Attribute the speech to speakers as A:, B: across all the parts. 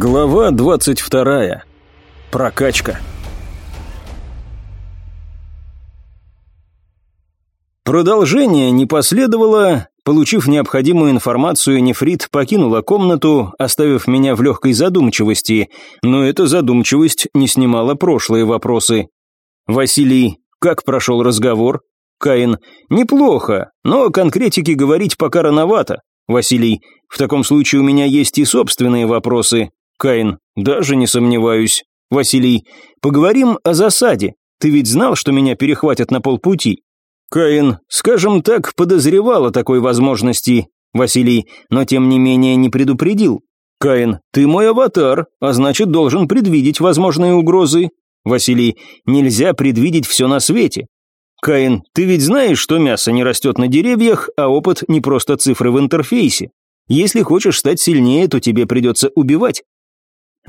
A: Глава 22. Прокачка. Продолжение не последовало. Получив необходимую информацию, Нефрит покинула комнату, оставив меня в легкой задумчивости, но эта задумчивость не снимала прошлые вопросы. «Василий, как прошел разговор?» Каин, «Неплохо, но конкретики говорить пока рановато». Василий, «В таком случае у меня есть и собственные вопросы. Каин, даже не сомневаюсь. Василий, поговорим о засаде. Ты ведь знал, что меня перехватят на полпути? Каин, скажем так, подозревал о такой возможности. Василий, но тем не менее не предупредил. Каин, ты мой аватар, а значит должен предвидеть возможные угрозы. Василий, нельзя предвидеть все на свете. Каин, ты ведь знаешь, что мясо не растет на деревьях, а опыт не просто цифры в интерфейсе. Если хочешь стать сильнее, то тебе придется убивать.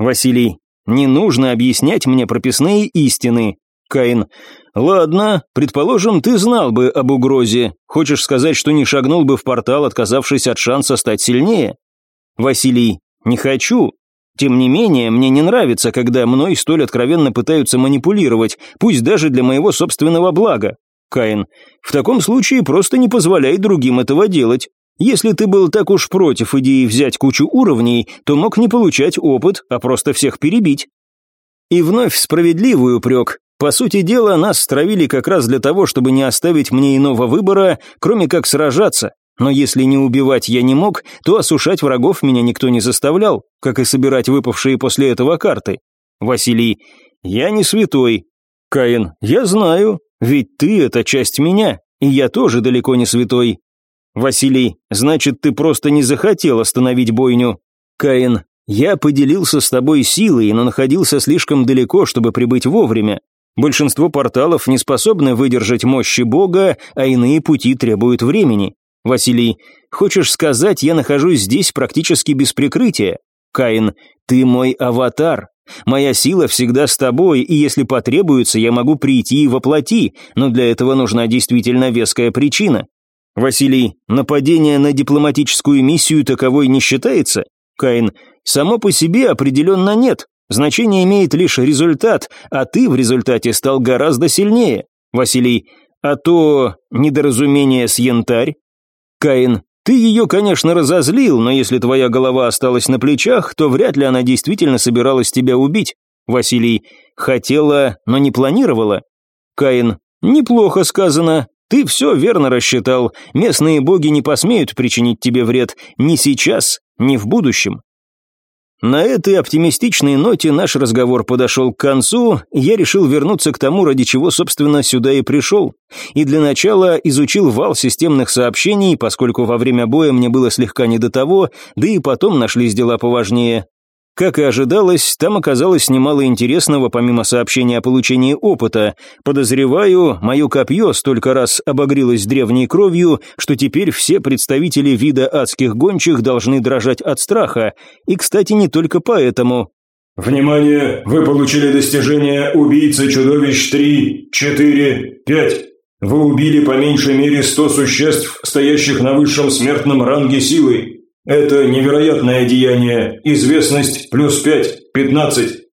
A: Василий, не нужно объяснять мне прописные истины. Каин, ладно, предположим, ты знал бы об угрозе. Хочешь сказать, что не шагнул бы в портал, отказавшись от шанса стать сильнее? Василий, не хочу. Тем не менее, мне не нравится, когда мной столь откровенно пытаются манипулировать, пусть даже для моего собственного блага. Каин, в таком случае просто не позволяй другим этого делать. Если ты был так уж против идеи взять кучу уровней, то мог не получать опыт, а просто всех перебить. И вновь справедливый упрек. По сути дела, нас стравили как раз для того, чтобы не оставить мне иного выбора, кроме как сражаться. Но если не убивать я не мог, то осушать врагов меня никто не заставлял, как и собирать выпавшие после этого карты. Василий, я не святой. Каин, я знаю, ведь ты — это часть меня, и я тоже далеко не святой. Василий, значит, ты просто не захотел остановить бойню. Каин, я поделился с тобой силой, но находился слишком далеко, чтобы прибыть вовремя. Большинство порталов не способны выдержать мощи Бога, а иные пути требуют времени. Василий, хочешь сказать, я нахожусь здесь практически без прикрытия? Каин, ты мой аватар. Моя сила всегда с тобой, и если потребуется, я могу прийти и воплоти, но для этого нужна действительно веская причина. Василий, нападение на дипломатическую миссию таковой не считается? Каин, само по себе определенно нет. Значение имеет лишь результат, а ты в результате стал гораздо сильнее. Василий, а то недоразумение с янтарь? Каин, ты ее, конечно, разозлил, но если твоя голова осталась на плечах, то вряд ли она действительно собиралась тебя убить. Василий, хотела, но не планировала. Каин, неплохо сказано, ты все верно рассчитал. Местные боги не посмеют причинить тебе вред ни сейчас, ни в будущем. На этой оптимистичной ноте наш разговор подошел к концу, я решил вернуться к тому, ради чего, собственно, сюда и пришел. И для начала изучил вал системных сообщений, поскольку во время боя мне было слегка не до того, да и потом нашлись дела поважнее. Как и ожидалось, там оказалось немало интересного, помимо сообщения о получении опыта. Подозреваю, мое копье столько раз обогрелось древней кровью, что теперь все представители вида адских гончих должны дрожать от страха. И, кстати, не только поэтому.
B: «Внимание! Вы получили достижение «Убийца чудовищ 3, 4, 5». Вы убили по меньшей мере 100 существ, стоящих на высшем смертном ранге силы. Это невероятное деяние. Известность плюс пять, пятнадцать.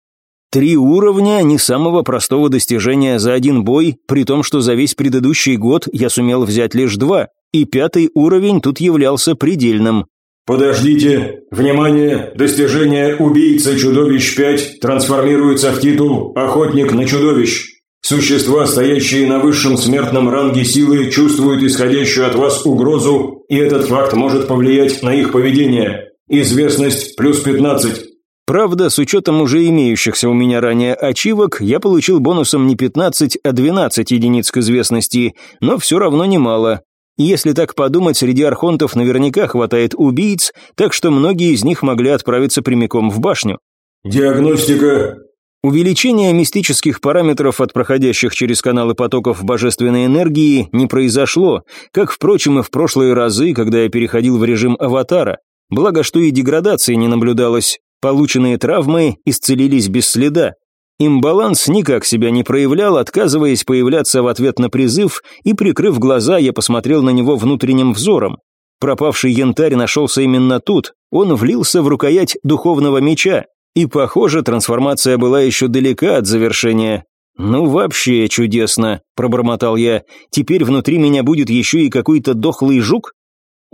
A: Три уровня не самого простого достижения за один бой, при том, что за весь предыдущий год я сумел взять лишь два, и пятый уровень тут являлся предельным.
B: Подождите, внимание, достижение убийца чудовищ 5 трансформируется в титул Охотник на чудовищ. Существа, стоящие на высшем смертном ранге силы, чувствуют исходящую от вас угрозу, и этот факт может повлиять на их поведение. Известность плюс 15.
A: Правда, с учетом уже имеющихся у меня ранее ачивок, я получил бонусом не 15, а 12 единиц к известности, но все равно немало. Если так подумать, среди архонтов наверняка хватает убийц, так что многие из них могли отправиться прямиком в башню.
B: «Диагностика
A: Увеличение мистических параметров от проходящих через каналы потоков божественной энергии не произошло, как, впрочем, и в прошлые разы, когда я переходил в режим аватара. Благо, что и деградации не наблюдалось. Полученные травмы исцелились без следа. Имбаланс никак себя не проявлял, отказываясь появляться в ответ на призыв, и, прикрыв глаза, я посмотрел на него внутренним взором. Пропавший янтарь нашелся именно тут, он влился в рукоять духовного меча, И, похоже, трансформация была еще далека от завершения. «Ну, вообще чудесно», – пробормотал я. «Теперь внутри меня будет еще и какой-то дохлый жук?»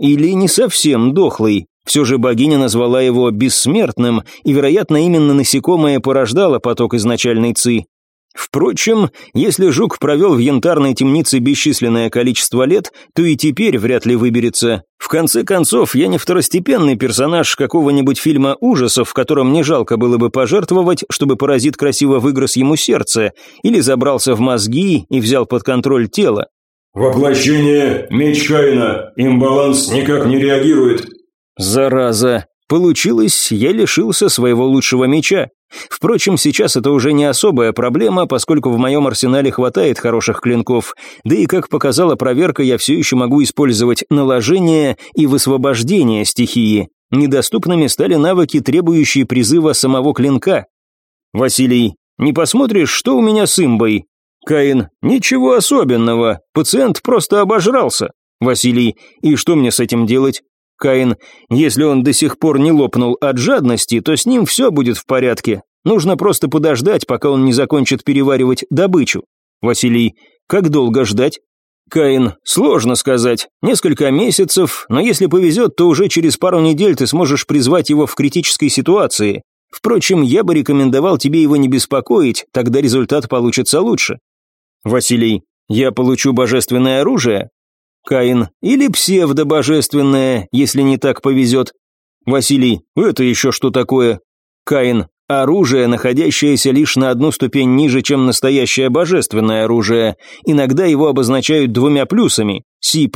A: Или не совсем дохлый. Все же богиня назвала его бессмертным, и, вероятно, именно насекомое порождало поток изначальной ци. Впрочем, если жук провел в янтарной темнице бесчисленное количество лет, то и теперь вряд ли выберется. В конце концов, я не второстепенный персонаж какого-нибудь фильма ужасов, в котором не жалко было бы пожертвовать, чтобы паразит красиво выгрыз ему сердце, или забрался в мозги и взял под контроль тело.
B: «Воплощение меч Каина. Имбаланс никак не реагирует».
A: «Зараза. Получилось, я лишился своего лучшего меча. Впрочем, сейчас это уже не особая проблема, поскольку в моем арсенале хватает хороших клинков, да и, как показала проверка, я все еще могу использовать наложение и высвобождение стихии. Недоступными стали навыки, требующие призыва самого клинка. «Василий, не посмотришь, что у меня с имбой?» Каин, «Ничего особенного, пациент просто обожрался». Василий, «И что мне с этим делать?» Каин, если он до сих пор не лопнул от жадности, то с ним все будет в порядке. Нужно просто подождать, пока он не закончит переваривать добычу. Василий, как долго ждать? Каин, сложно сказать. Несколько месяцев, но если повезет, то уже через пару недель ты сможешь призвать его в критической ситуации. Впрочем, я бы рекомендовал тебе его не беспокоить, тогда результат получится лучше. Василий, я получу божественное оружие? Каин, или псевдобожественное, если не так повезет. Василий, это еще что такое? Каин, оружие, находящееся лишь на одну ступень ниже, чем настоящее божественное оружие. Иногда его обозначают двумя плюсами, C++.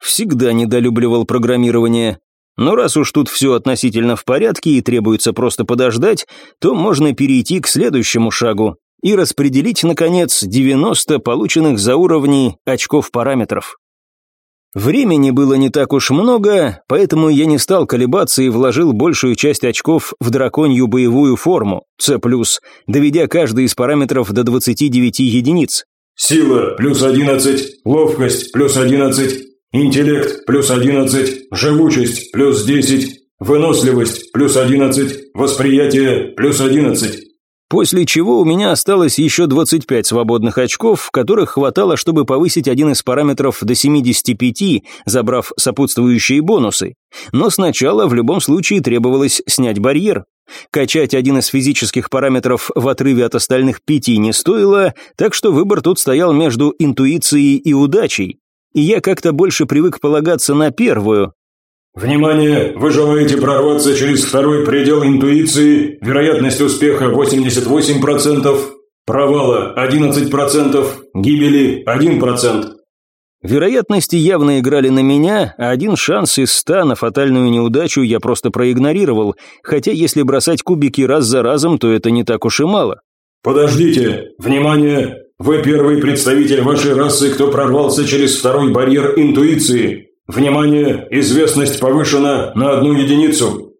A: Всегда недолюбливал программирование. Но раз уж тут все относительно в порядке и требуется просто подождать, то можно перейти к следующему шагу и распределить, наконец, 90 полученных за уровни очков параметров. Времени было не так уж много, поэтому я не стал колебаться и вложил большую часть очков в драконью боевую форму, C+, доведя каждый из параметров до 29 единиц.
B: Сила плюс 11, ловкость плюс 11, интеллект плюс 11, живучесть плюс 10, выносливость плюс 11, восприятие плюс 11.
A: После чего у меня осталось еще 25 свободных очков, которых хватало, чтобы повысить один из параметров до 75, забрав сопутствующие бонусы. Но сначала в любом случае требовалось снять барьер. Качать один из физических параметров в отрыве от остальных пяти не стоило, так что выбор тут стоял между интуицией и удачей. И я как-то больше привык полагаться на первую,
B: Внимание! Вы желаете прорваться через второй предел интуиции, вероятность успеха 88%, провала 11%, гибели 1%.
A: Вероятности явно играли на меня, а один шанс из ста на фатальную неудачу я просто проигнорировал, хотя если бросать кубики раз за разом, то это не так уж и мало.
B: «Подождите! Внимание! Вы первый представитель вашей расы, кто прорвался через второй барьер интуиции. «Внимание! Известность повышена на одну единицу!»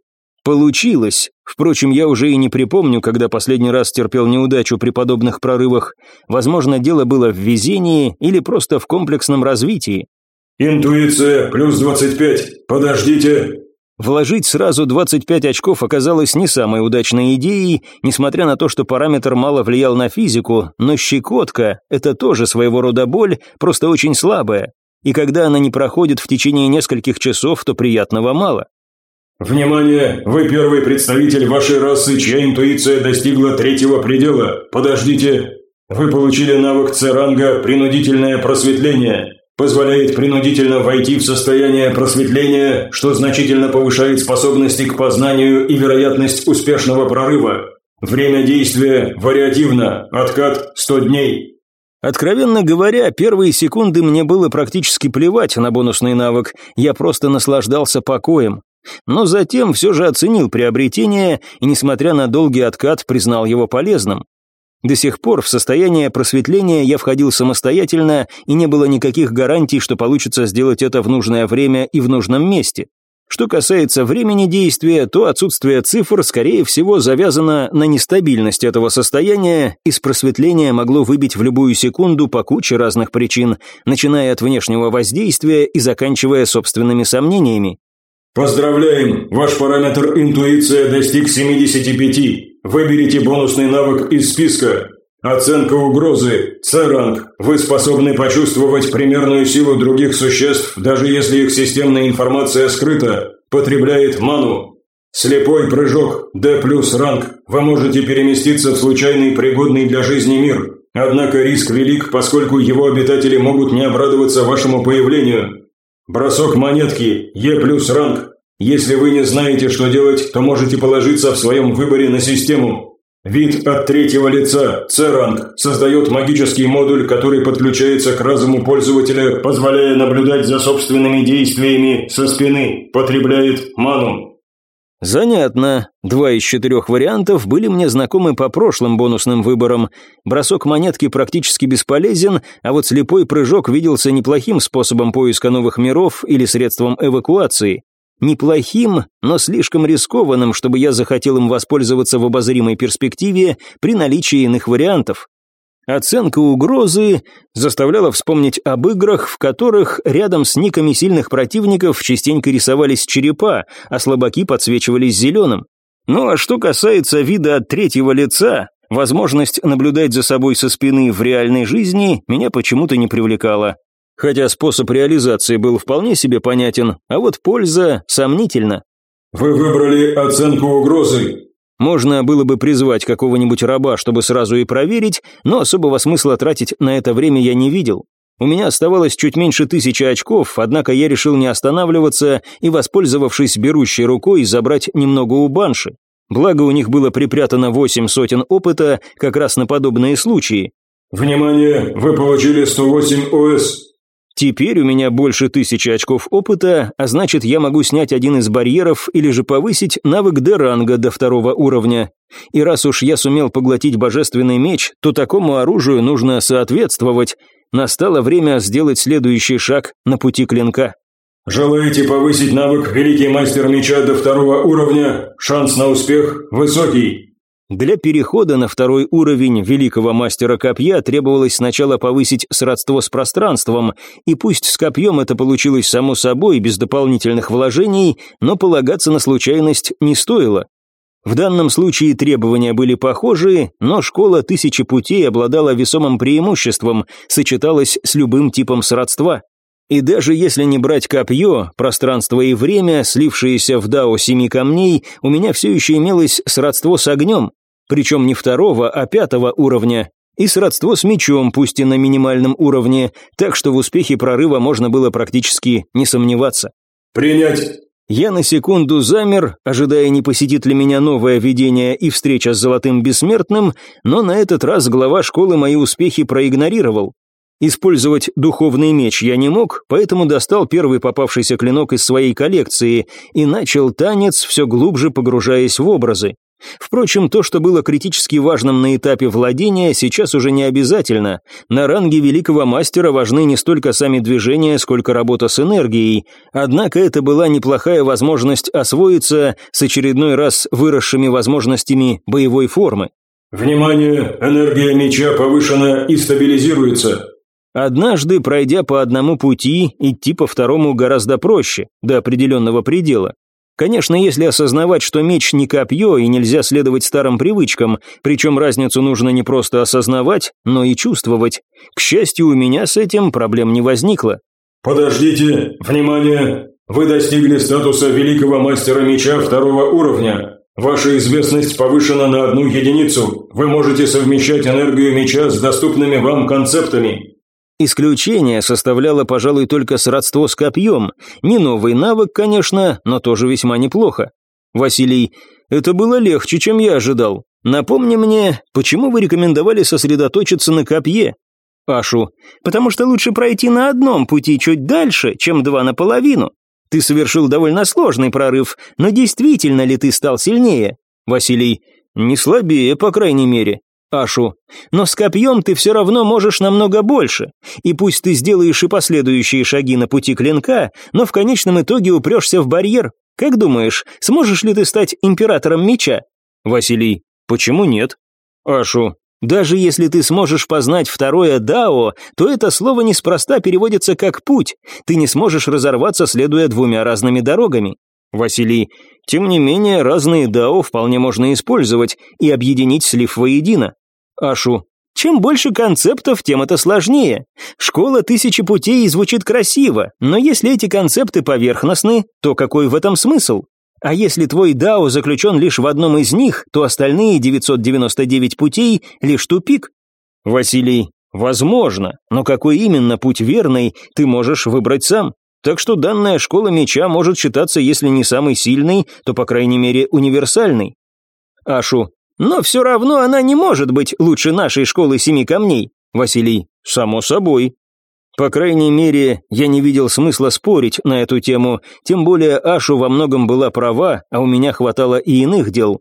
A: Получилось. Впрочем, я уже и не припомню, когда последний раз терпел неудачу при подобных прорывах. Возможно, дело было в везении или просто в комплексном развитии.
B: «Интуиция плюс 25. Подождите!»
A: Вложить сразу 25 очков оказалось не самой удачной идеей, несмотря на то, что параметр мало влиял на физику, но щекотка – это тоже своего рода боль, просто очень слабая и когда она не проходит в течение нескольких часов, то приятного мало.
B: «Внимание! Вы первый представитель вашей расы, чья интуиция достигла третьего предела. Подождите. Вы получили навык С-ранга «Принудительное просветление». Позволяет принудительно войти в состояние просветления, что значительно повышает способности к познанию и вероятность успешного прорыва. Время действия вариативно. Откат 100 дней.
A: Откровенно говоря, первые секунды мне было практически плевать на бонусный навык, я просто наслаждался покоем. Но затем все же оценил приобретение и, несмотря на долгий откат, признал его полезным. До сих пор в состояние просветления я входил самостоятельно, и не было никаких гарантий, что получится сделать это в нужное время и в нужном месте. Что касается времени действия, то отсутствие цифр, скорее всего, завязано на нестабильность этого состояния, и с просветления могло выбить в любую секунду по куче разных причин, начиная от внешнего воздействия и заканчивая собственными сомнениями.
B: Поздравляем, ваш параметр интуиция достиг 75. Выберите бонусный навык из списка. Оценка угрозы. С-ранг. Вы способны почувствовать примерную силу других существ, даже если их системная информация скрыта. Потребляет ману. Слепой прыжок. Д плюс ранг. Вы можете переместиться в случайный пригодный для жизни мир. Однако риск велик, поскольку его обитатели могут не обрадоваться вашему появлению. Бросок монетки. Е плюс ранг. Если вы не знаете, что делать, то можете положиться в своем выборе на систему. Вид от третьего лица, С-ранг, создает магический модуль, который подключается к разуму пользователя, позволяя наблюдать за собственными действиями со спины, потребляет ману.
A: Занятно. Два из четырех вариантов были мне знакомы по прошлым бонусным выборам. Бросок монетки практически бесполезен, а вот слепой прыжок виделся неплохим способом поиска новых миров или средством эвакуации. Неплохим, но слишком рискованным, чтобы я захотел им воспользоваться в обозримой перспективе при наличии иных вариантов. Оценка угрозы заставляла вспомнить об играх, в которых рядом с никами сильных противников частенько рисовались черепа, а слабаки подсвечивались зеленым. Ну а что касается вида от третьего лица, возможность наблюдать за собой со спины в реальной жизни меня почему-то не привлекала. Хотя способ реализации был вполне себе понятен, а вот польза сомнительна.
B: «Вы выбрали оценку угрозы»,
A: можно было бы призвать какого-нибудь раба, чтобы сразу и проверить, но особого смысла тратить на это время я не видел. У меня оставалось чуть меньше тысячи очков, однако я решил не останавливаться и, воспользовавшись берущей рукой, забрать немного у банши. Благо у них было припрятано восемь сотен опыта как раз на подобные случаи.
B: «Внимание! Вы получили 108 ОС.
A: Теперь у меня больше тысячи очков опыта, а значит, я могу снять один из барьеров или же повысить навык Д-ранга до второго уровня. И раз уж я сумел поглотить божественный меч, то такому оружию нужно соответствовать. Настало время сделать следующий шаг на пути клинка.
B: Желаете повысить навык Великий Мастер Меча до второго уровня? Шанс на успех высокий.
A: Для перехода на второй уровень великого мастера копья требовалось сначала повысить сродство с пространством, и пусть с копьем это получилось само собой, без дополнительных вложений, но полагаться на случайность не стоило. В данном случае требования были похожие, но школа тысячи путей обладала весомым преимуществом, сочеталась с любым типом сродства. И даже если не брать копье, пространство и время, слившиеся в дао семи камней, у меня все еще имелось сродство с огнем, причем не второго, а пятого уровня, и сродство с мечом, пусть и на минимальном уровне, так что в успехе прорыва можно было практически не сомневаться.
B: «Принять!»
A: Я на секунду замер, ожидая, не посетит ли меня новое видение и встреча с Золотым Бессмертным, но на этот раз глава школы мои успехи проигнорировал. Использовать духовный меч я не мог, поэтому достал первый попавшийся клинок из своей коллекции и начал танец, все глубже погружаясь в образы. Впрочем, то, что было критически важным на этапе владения, сейчас уже не обязательно. На ранге великого мастера важны не столько сами движения, сколько работа с энергией. Однако это была неплохая возможность освоиться с очередной раз выросшими возможностями боевой формы.
B: «Внимание! Энергия меча повышена и стабилизируется!»
A: Однажды, пройдя по одному пути, идти по второму гораздо проще, до определенного предела. Конечно, если осознавать, что меч не копье и нельзя следовать старым привычкам, причем разницу нужно не просто осознавать, но и чувствовать. К счастью, у меня с этим проблем не возникло.
B: «Подождите! Внимание! Вы достигли статуса великого мастера меча второго уровня. Ваша известность повышена на одну единицу. Вы можете совмещать энергию меча с доступными вам концептами.
A: Исключение составляло, пожалуй, только сродство с копьем. Не новый навык, конечно, но тоже весьма неплохо. Василий, это было легче, чем я ожидал. Напомни мне, почему вы рекомендовали сосредоточиться на копье? Ашу, потому что лучше пройти на одном пути чуть дальше, чем два наполовину. Ты совершил довольно сложный прорыв, но действительно ли ты стал сильнее? Василий, не слабее, по крайней мере. Ашу, но с копьем ты все равно можешь намного больше, и пусть ты сделаешь и последующие шаги на пути клинка, но в конечном итоге упрешься в барьер. Как думаешь, сможешь ли ты стать императором меча? Василий, почему нет? Ашу, даже если ты сможешь познать второе дао, то это слово неспроста переводится как «путь», ты не сможешь разорваться, следуя двумя разными дорогами. Василий, тем не менее, разные дао вполне можно использовать и объединить слив воедино. Ашу, чем больше концептов, тем это сложнее. Школа тысячи путей звучит красиво, но если эти концепты поверхностны, то какой в этом смысл? А если твой дао заключен лишь в одном из них, то остальные 999 путей – лишь тупик. Василий, возможно, но какой именно путь верный, ты можешь выбрать сам. Так что данная школа меча может считаться, если не самой сильной, то, по крайней мере, универсальной. Ашу, но все равно она не может быть лучше нашей школы семи камней. Василий, само собой. По крайней мере, я не видел смысла спорить на эту тему, тем более Ашу во многом была права, а у меня хватало и иных дел.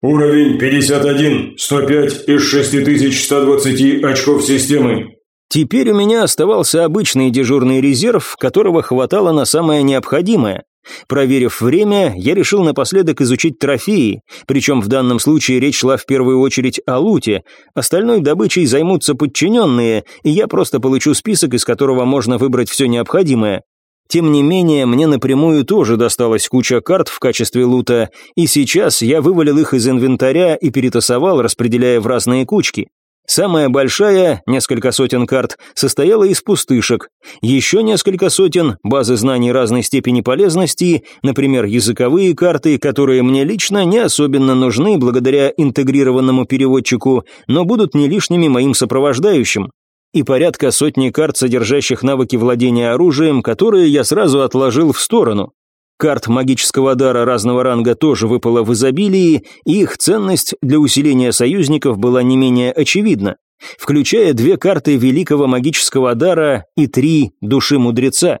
B: Уровень 51, 105 из 6120 очков системы.
A: Теперь у меня оставался обычный дежурный резерв, которого хватало на самое необходимое. Проверив время, я решил напоследок изучить трофеи, причем в данном случае речь шла в первую очередь о луте. Остальной добычей займутся подчиненные, и я просто получу список, из которого можно выбрать все необходимое. Тем не менее, мне напрямую тоже досталась куча карт в качестве лута, и сейчас я вывалил их из инвентаря и перетасовал, распределяя в разные кучки. Самая большая, несколько сотен карт, состояла из пустышек. Еще несколько сотен – базы знаний разной степени полезности, например, языковые карты, которые мне лично не особенно нужны благодаря интегрированному переводчику, но будут не лишними моим сопровождающим. И порядка сотни карт, содержащих навыки владения оружием, которые я сразу отложил в сторону. Карт магического дара разного ранга тоже выпало в изобилии, и их ценность для усиления союзников была не менее очевидна, включая две карты великого магического дара и три души мудреца.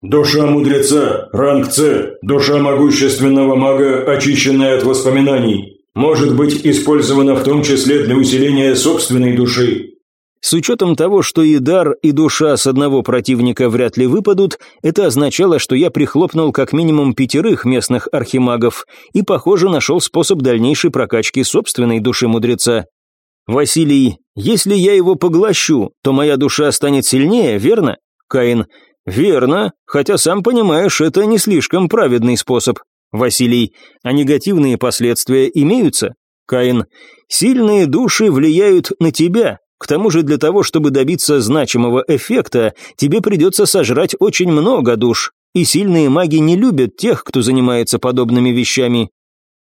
B: Душа мудреца, ранг С, душа могущественного мага, очищенная от воспоминаний, может быть использована в том числе для усиления собственной души.
A: С учетом того, что и дар, и душа с одного противника вряд ли выпадут, это означало, что я прихлопнул как минимум пятерых местных архимагов и, похоже, нашел способ дальнейшей прокачки собственной души мудреца. «Василий, если я его поглощу, то моя душа станет сильнее, верно?» Каин. «Верно, хотя сам понимаешь, это не слишком праведный способ». Василий. «А негативные последствия имеются?» Каин. «Сильные души влияют на тебя, к тому же для того, чтобы добиться значимого эффекта, тебе придется сожрать очень много душ, и сильные маги не любят тех, кто занимается подобными вещами.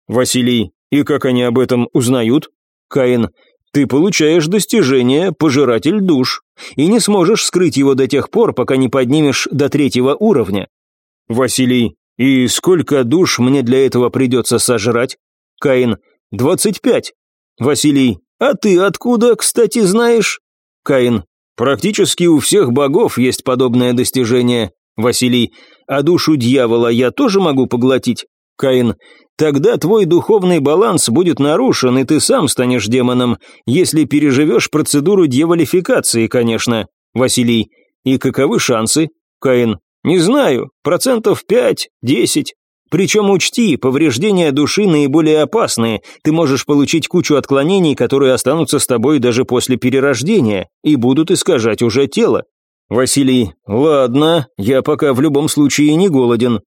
A: Василий, и как они об этом узнают? Каин, ты получаешь достижение «Пожиратель душ» и не сможешь скрыть его до тех пор, пока не поднимешь до третьего уровня. Василий, и сколько душ мне для этого придется сожрать? Каин, двадцать пять. Василий, «А ты откуда, кстати, знаешь?» Каин. «Практически у всех богов есть подобное достижение». Василий. «А душу дьявола я тоже могу поглотить?» Каин. «Тогда твой духовный баланс будет нарушен, и ты сам станешь демоном, если переживешь процедуру дьяволификации, конечно». Василий. «И каковы шансы?» Каин. «Не знаю, процентов пять, десять». Причем учти, повреждения души наиболее опасные, ты можешь получить кучу отклонений, которые останутся с тобой даже после перерождения и будут искажать уже тело. Василий, ладно, я пока в любом случае не голоден.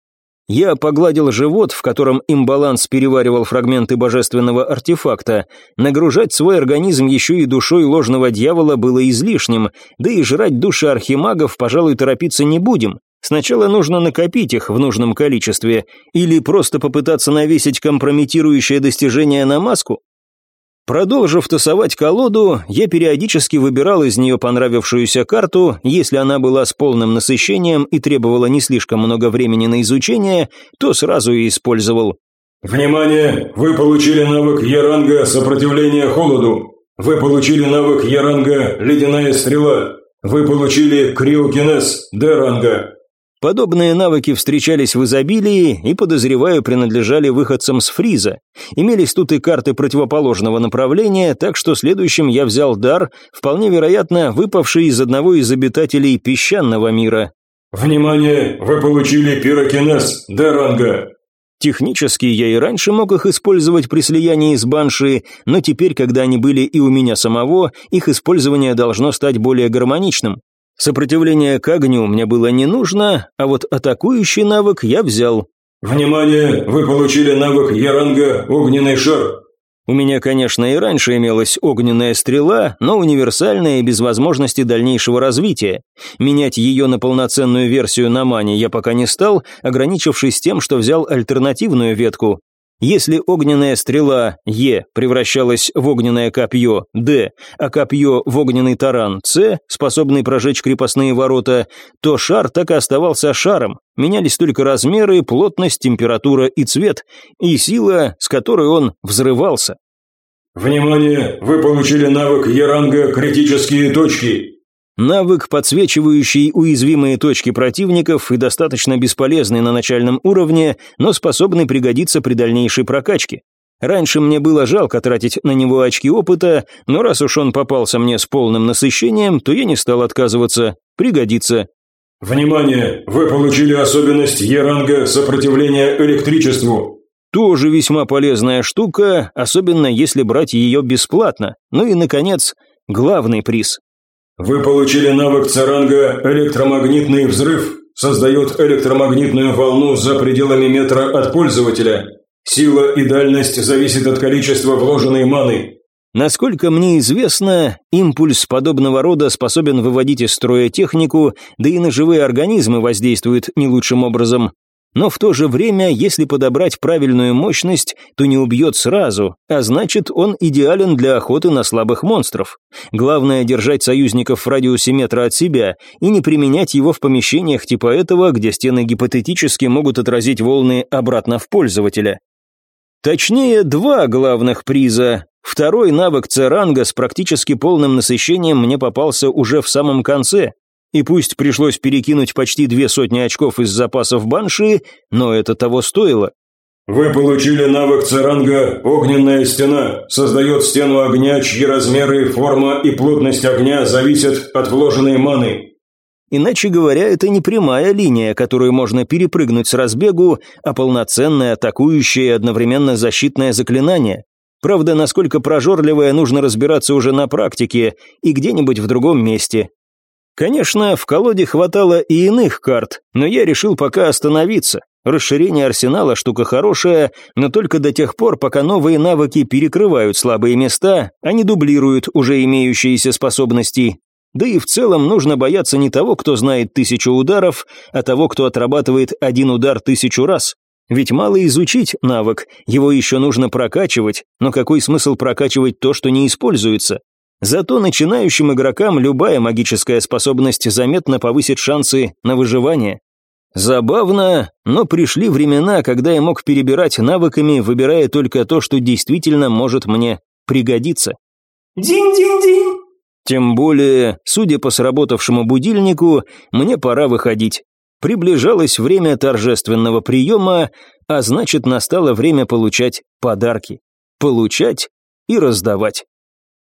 A: Я погладил живот, в котором имбаланс переваривал фрагменты божественного артефакта. Нагружать свой организм еще и душой ложного дьявола было излишним, да и жрать души архимагов, пожалуй, торопиться не будем. Сначала нужно накопить их в нужном количестве или просто попытаться навесить компрометирующее достижение на маску. Продолжив тасовать колоду, я периодически выбирал из нее понравившуюся карту, если она была с полным насыщением и требовала не слишком много времени на изучение, то сразу и использовал.
B: «Внимание! Вы получили навык Яранга «Сопротивление холоду». Вы получили навык Яранга «Ледяная стрела». Вы получили криокинез Д-ранга.
A: Подобные навыки встречались в изобилии и, подозреваю, принадлежали выходцам с фриза. Имелись тут и карты противоположного направления, так что следующим я взял дар, вполне вероятно, выпавший из одного из обитателей песчаного мира.
B: «Внимание! Вы получили пирокинез Д-ранга!»
A: Технически я и раньше мог их использовать при слиянии с банши, но теперь, когда они были и у меня самого, их использование должно стать более гармоничным. Сопротивление к огню мне было не нужно, а вот атакующий навык я взял.
B: Внимание, вы получили навык Яранга «Огненный шар».
A: У меня, конечно, и раньше имелась огненная стрела, но универсальная и без возможности дальнейшего развития. Менять ее на полноценную версию на мане я пока не стал, ограничившись тем, что взял альтернативную ветку. Если огненная стрела Е превращалась в огненное копье Д, а копье в огненный таран С, способный прожечь крепостные ворота, то шар так и оставался шаром. Менялись только размеры, плотность, температура и цвет, и сила, с которой он взрывался.
B: Внимание! Вы получили навык Еранга «Критические точки».
A: Навык, подсвечивающий уязвимые точки противников и достаточно бесполезный на начальном уровне, но способный пригодиться при дальнейшей прокачке. Раньше мне было жалко тратить на него очки опыта, но раз уж он попался мне с полным насыщением, то я не стал отказываться. Пригодится.
B: Внимание! Вы получили особенность Е-ранга сопротивления электричеству.
A: Тоже весьма полезная штука, особенно если брать ее бесплатно. Ну и, наконец, главный приз.
B: Вы получили навык Царанга «Электромагнитный взрыв». Создает электромагнитную волну за пределами метра от пользователя. Сила и дальность зависит от количества вложенной маны.
A: Насколько мне известно, импульс подобного рода способен выводить из строя технику, да и на живые организмы воздействует не лучшим образом. Но в то же время, если подобрать правильную мощность, то не убьет сразу, а значит, он идеален для охоты на слабых монстров. Главное держать союзников в радиусе метра от себя и не применять его в помещениях типа этого, где стены гипотетически могут отразить волны обратно в пользователя. Точнее, два главных приза. Второй навык Церанга с практически полным насыщением мне попался уже в самом конце, и пусть пришлось перекинуть почти две сотни очков из запасов банши, но это того стоило.
B: Вы получили навык Церанга «Огненная стена». Создает стену огня, чьи размеры, форма и плотность огня зависят от вложенной маны.
A: Иначе говоря, это не прямая линия, которую можно перепрыгнуть с разбегу, а полноценное атакующее и одновременно защитное заклинание. Правда, насколько прожорливое, нужно разбираться уже на практике и где-нибудь в другом месте. Конечно, в колоде хватало и иных карт, но я решил пока остановиться. Расширение арсенала штука хорошая, но только до тех пор, пока новые навыки перекрывают слабые места, а не дублируют уже имеющиеся способности. Да и в целом нужно бояться не того, кто знает тысячу ударов, а того, кто отрабатывает один удар тысячу раз. Ведь мало изучить навык, его еще нужно прокачивать, но какой смысл прокачивать то, что не используется? Зато начинающим игрокам любая магическая способность заметно повысит шансы на выживание. Забавно, но пришли времена, когда я мог перебирать навыками, выбирая только то, что действительно может мне пригодиться.
C: Динь-динь-динь!
A: Тем более, судя по сработавшему будильнику, мне пора выходить. Приближалось время торжественного приема, а значит настало время получать подарки. Получать и раздавать.